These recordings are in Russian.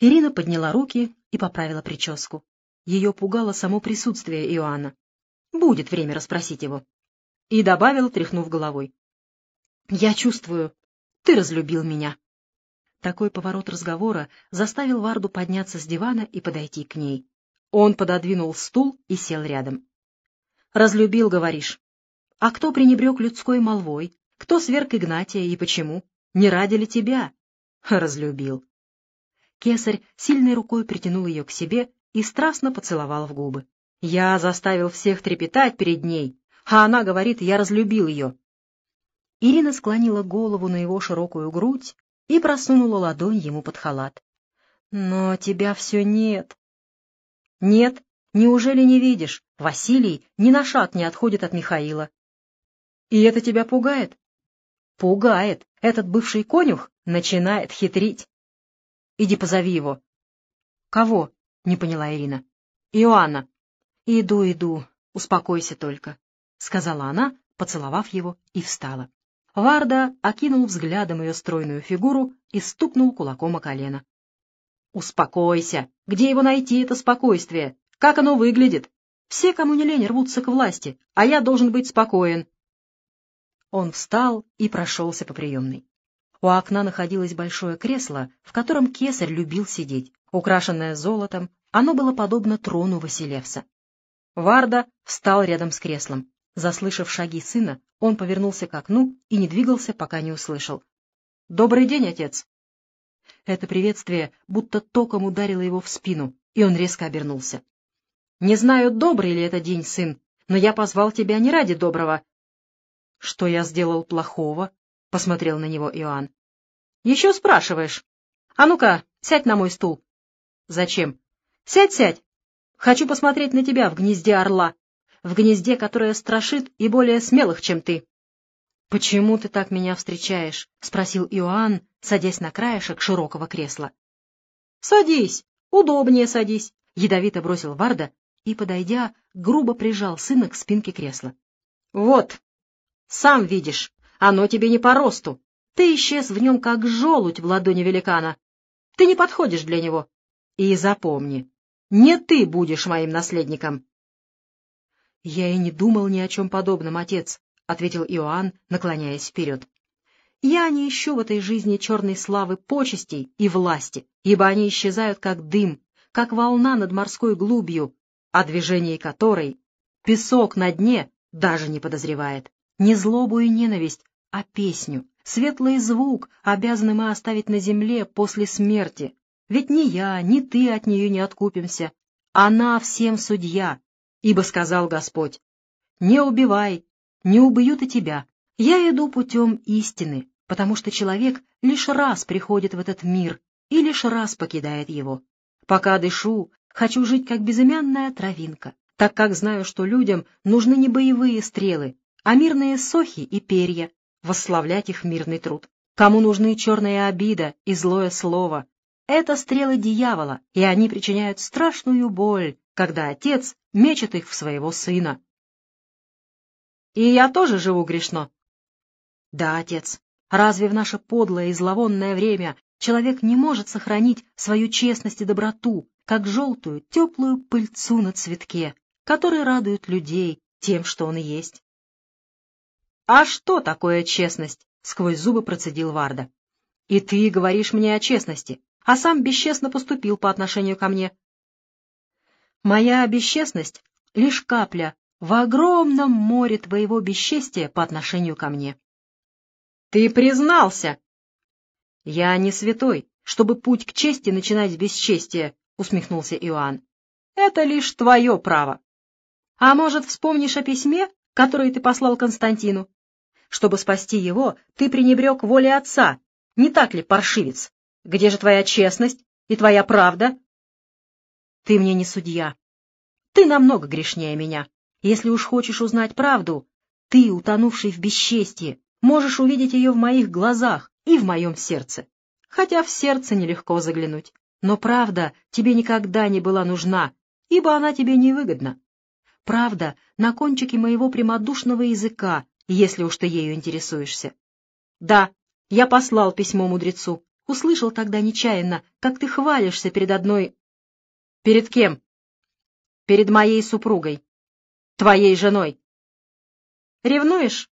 Ирина подняла руки и поправила прическу. Ее пугало само присутствие Иоанна. Будет время расспросить его. И добавил, тряхнув головой. «Я чувствую, ты разлюбил меня». Такой поворот разговора заставил Варду подняться с дивана и подойти к ней. Он пододвинул стул и сел рядом. «Разлюбил, говоришь. А кто пренебрег людской молвой? Кто сверг Игнатия и почему? Не ради ли тебя?» «Разлюбил». Кесарь сильной рукой притянул ее к себе и страстно поцеловал в губы. Я заставил всех трепетать перед ней, а она говорит, я разлюбил ее. Ирина склонила голову на его широкую грудь и просунула ладонь ему под халат. «Но тебя все нет». «Нет, неужели не видишь? Василий ни на шаг не отходит от Михаила». «И это тебя пугает?» «Пугает. Этот бывший конюх начинает хитрить». «Иди позови его». «Кого?» — не поняла Ирина. «Иоанна». «Иду, иду. Успокойся только», — сказала она, поцеловав его, и встала. Варда окинул взглядом ее стройную фигуру и стукнул кулаком о колено. «Успокойся! Где его найти, это спокойствие? Как оно выглядит? Все, кому не лень, рвутся к власти, а я должен быть спокоен». Он встал и прошелся по приемной. У окна находилось большое кресло, в котором кесарь любил сидеть. Украшенное золотом, оно было подобно трону Василевса. Варда встал рядом с креслом. Заслышав шаги сына, он повернулся к окну и не двигался, пока не услышал. «Добрый день, отец!» Это приветствие будто током ударило его в спину, и он резко обернулся. «Не знаю, добрый ли это день, сын, но я позвал тебя не ради доброго». «Что я сделал плохого?» — посмотрел на него Иоанн. «Еще спрашиваешь? А ну-ка, сядь на мой стул». «Зачем?» «Сядь, сядь! Хочу посмотреть на тебя в гнезде орла, в гнезде, которое страшит и более смелых, чем ты». «Почему ты так меня встречаешь?» — спросил Иоанн, садясь на краешек широкого кресла. «Садись, удобнее садись», — ядовито бросил Варда и, подойдя, грубо прижал сына к спинке кресла. «Вот, сам видишь, оно тебе не по росту. Ты исчез в нем, как желудь в ладони великана. Ты не подходишь для него. И запомни, не ты будешь моим наследником. — Я и не думал ни о чем подобном, отец, — ответил Иоанн, наклоняясь вперед. — Я не ищу в этой жизни черной славы почестей и власти, ибо они исчезают как дым, как волна над морской глубью, о движении которой песок на дне даже не подозревает. Не злобу и ненависть, а песню, светлый звук обязаны мы оставить на земле после смерти. Ведь ни я, ни ты от нее не откупимся. Она всем судья, ибо сказал Господь, «Не убивай, не убьют и тебя. Я иду путем истины, потому что человек лишь раз приходит в этот мир и лишь раз покидает его. Пока дышу, хочу жить как безымянная травинка, так как знаю, что людям нужны не боевые стрелы, а мирные сохи и перья, восславлять их мирный труд. Кому нужны черная обида и злое слово? Это стрелы дьявола, и они причиняют страшную боль, когда отец мечет их в своего сына. И я тоже живу грешно. Да, отец, разве в наше подлое и зловонное время человек не может сохранить свою честность и доброту, как желтую, теплую пыльцу на цветке, который радует людей тем, что он есть? «А что такое честность?» — сквозь зубы процедил Варда. «И ты говоришь мне о честности, а сам бесчестно поступил по отношению ко мне». «Моя бесчестность — лишь капля в огромном море твоего бесчестия по отношению ко мне». «Ты признался!» «Я не святой, чтобы путь к чести начинать с бесчестия», — усмехнулся Иоанн. «Это лишь твое право. А может, вспомнишь о письме, которое ты послал Константину? Чтобы спасти его, ты пренебрег воле отца. Не так ли, паршивец? Где же твоя честность и твоя правда? Ты мне не судья. Ты намного грешнее меня. Если уж хочешь узнать правду, ты, утонувший в бесчестье, можешь увидеть ее в моих глазах и в моем сердце. Хотя в сердце нелегко заглянуть. Но правда тебе никогда не была нужна, ибо она тебе невыгодна. Правда на кончике моего прямодушного языка, если уж ты ею интересуешься. Да, я послал письмо мудрецу. услышал тогда нечаянно, как ты хвалишься перед одной... Перед кем? Перед моей супругой, твоей женой. Ревнуешь?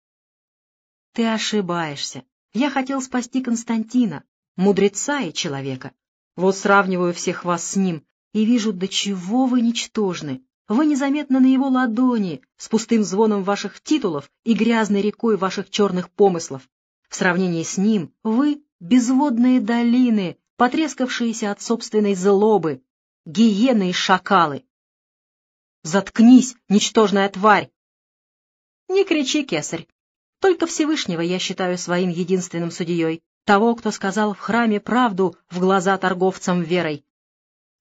Ты ошибаешься. Я хотел спасти Константина, мудреца и человека. Вот сравниваю всех вас с ним и вижу, до чего вы ничтожны. Вы незаметно на его ладони, с пустым звоном ваших титулов и грязной рекой ваших черных помыслов. В сравнении с ним вы — безводные долины, потрескавшиеся от собственной злобы, гиены и шакалы. Заткнись, ничтожная тварь! Не кричи, кесарь. Только Всевышнего я считаю своим единственным судьей, того, кто сказал в храме правду в глаза торговцам верой.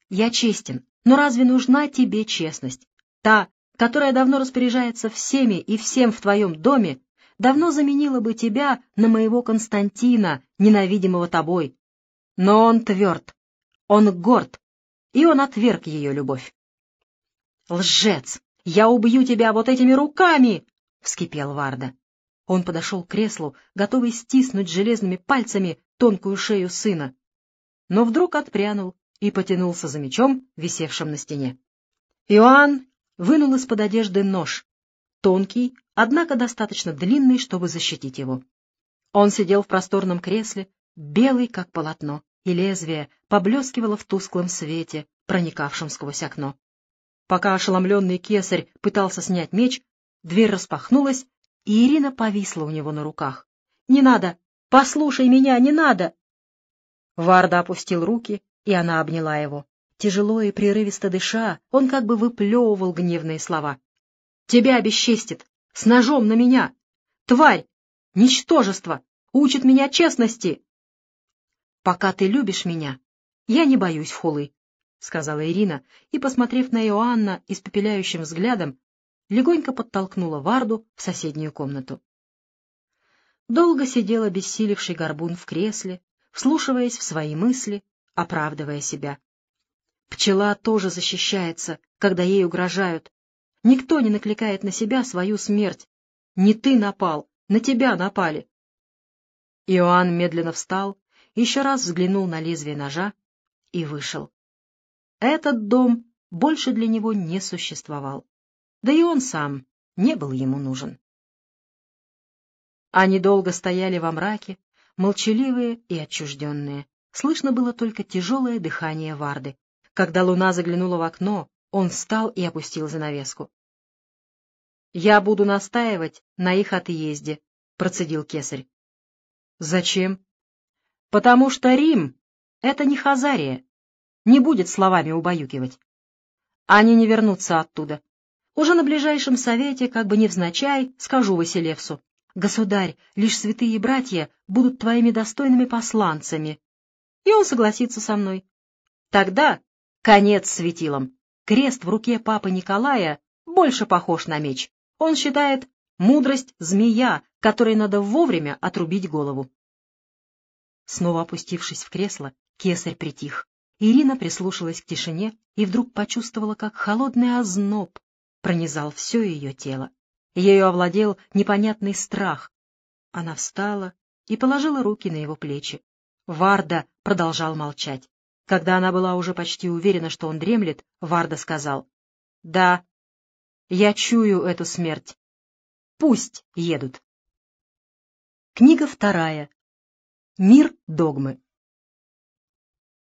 Я честен, но разве нужна тебе честность? Та, которая давно распоряжается всеми и всем в твоем доме, давно заменила бы тебя на моего Константина, ненавидимого тобой. Но он тверд, он горд, и он отверг ее любовь. «Лжец! Я убью тебя вот этими руками!» — вскипел Варда. Он подошел к креслу, готовый стиснуть железными пальцами тонкую шею сына, но вдруг отпрянул и потянулся за мечом, висевшим на стене. Иоанн вынул из-под одежды нож, тонкий, однако достаточно длинный, чтобы защитить его. Он сидел в просторном кресле, белый, как полотно, и лезвие поблескивало в тусклом свете, проникавшем сквозь окно. Пока ошеломленный кесарь пытался снять меч, дверь распахнулась, и Ирина повисла у него на руках. — Не надо! Послушай меня, не надо! Варда опустил руки и она обняла его. Тяжело и прерывисто дыша, он как бы выплевывал гневные слова. «Тебя бесчестит! С ножом на меня! Тварь! Ничтожество! Учит меня честности!» «Пока ты любишь меня, я не боюсь хулы», — сказала Ирина, и, посмотрев на Иоанна испепеляющим взглядом, легонько подтолкнула Варду в соседнюю комнату. Долго сидел обессилевший горбун в кресле, вслушиваясь в свои мысли оправдывая себя. Пчела тоже защищается, когда ей угрожают. Никто не накликает на себя свою смерть. Не ты напал, на тебя напали. Иоанн медленно встал, еще раз взглянул на лезвие ножа и вышел. Этот дом больше для него не существовал. Да и он сам не был ему нужен. Они долго стояли во мраке, молчаливые и отчужденные. Слышно было только тяжелое дыхание Варды. Когда луна заглянула в окно, он встал и опустил занавеску. — Я буду настаивать на их отъезде, — процедил кесарь. — Зачем? — Потому что Рим — это не Хазария, не будет словами убаюкивать. Они не вернутся оттуда. Уже на ближайшем совете, как бы невзначай, скажу Василевсу. Государь, лишь святые братья будут твоими достойными посланцами, и он согласится со мной. Тогда конец светилом. Крест в руке папы Николая больше похож на меч. Он считает мудрость змея, которой надо вовремя отрубить голову. Снова опустившись в кресло, кесарь притих. Ирина прислушалась к тишине и вдруг почувствовала, как холодный озноб пронизал все ее тело. Ею овладел непонятный страх. Она встала и положила руки на его плечи. Варда продолжал молчать. Когда она была уже почти уверена, что он дремлет, Варда сказал, «Да, я чую эту смерть. Пусть едут». Книга вторая. Мир догмы.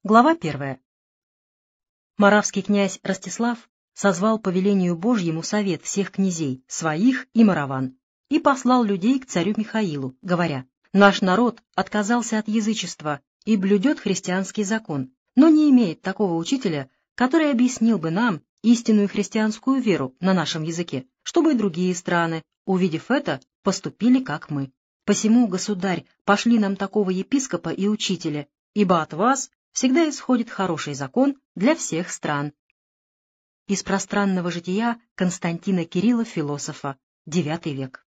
Глава первая. Моравский князь Ростислав созвал по велению Божьему совет всех князей, своих и мораван, и послал людей к царю Михаилу, говоря, Наш народ отказался от язычества и блюдет христианский закон, но не имеет такого учителя, который объяснил бы нам истинную христианскую веру на нашем языке, чтобы и другие страны, увидев это, поступили как мы. Посему, государь, пошли нам такого епископа и учителя, ибо от вас всегда исходит хороший закон для всех стран. Из пространного жития Константина Кирилла, философа, IX век.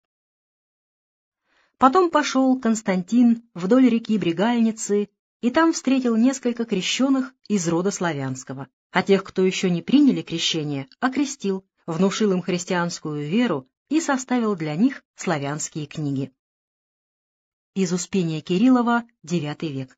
Потом пошел Константин вдоль реки Бригальницы и там встретил несколько крещенных из рода славянского, а тех, кто еще не приняли крещение, окрестил, внушил им христианскую веру и составил для них славянские книги. Из Успения Кириллова, IX век.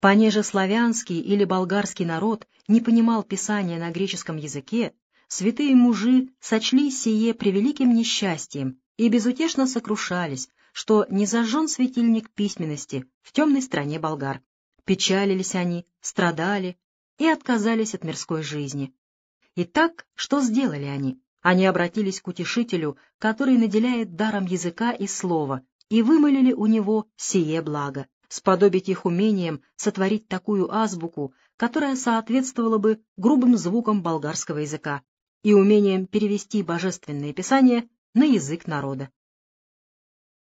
Понеже славянский или болгарский народ не понимал писания на греческом языке, святые мужи сочли сие превеликим несчастьем и безутешно сокрушались, что не зажжен светильник письменности в темной стране болгар. Печалились они, страдали и отказались от мирской жизни. Итак, что сделали они? Они обратились к утешителю, который наделяет даром языка и слова, и вымолили у него сие благо, сподобить их умением сотворить такую азбуку, которая соответствовала бы грубым звукам болгарского языка, и умением перевести божественное писание на язык народа.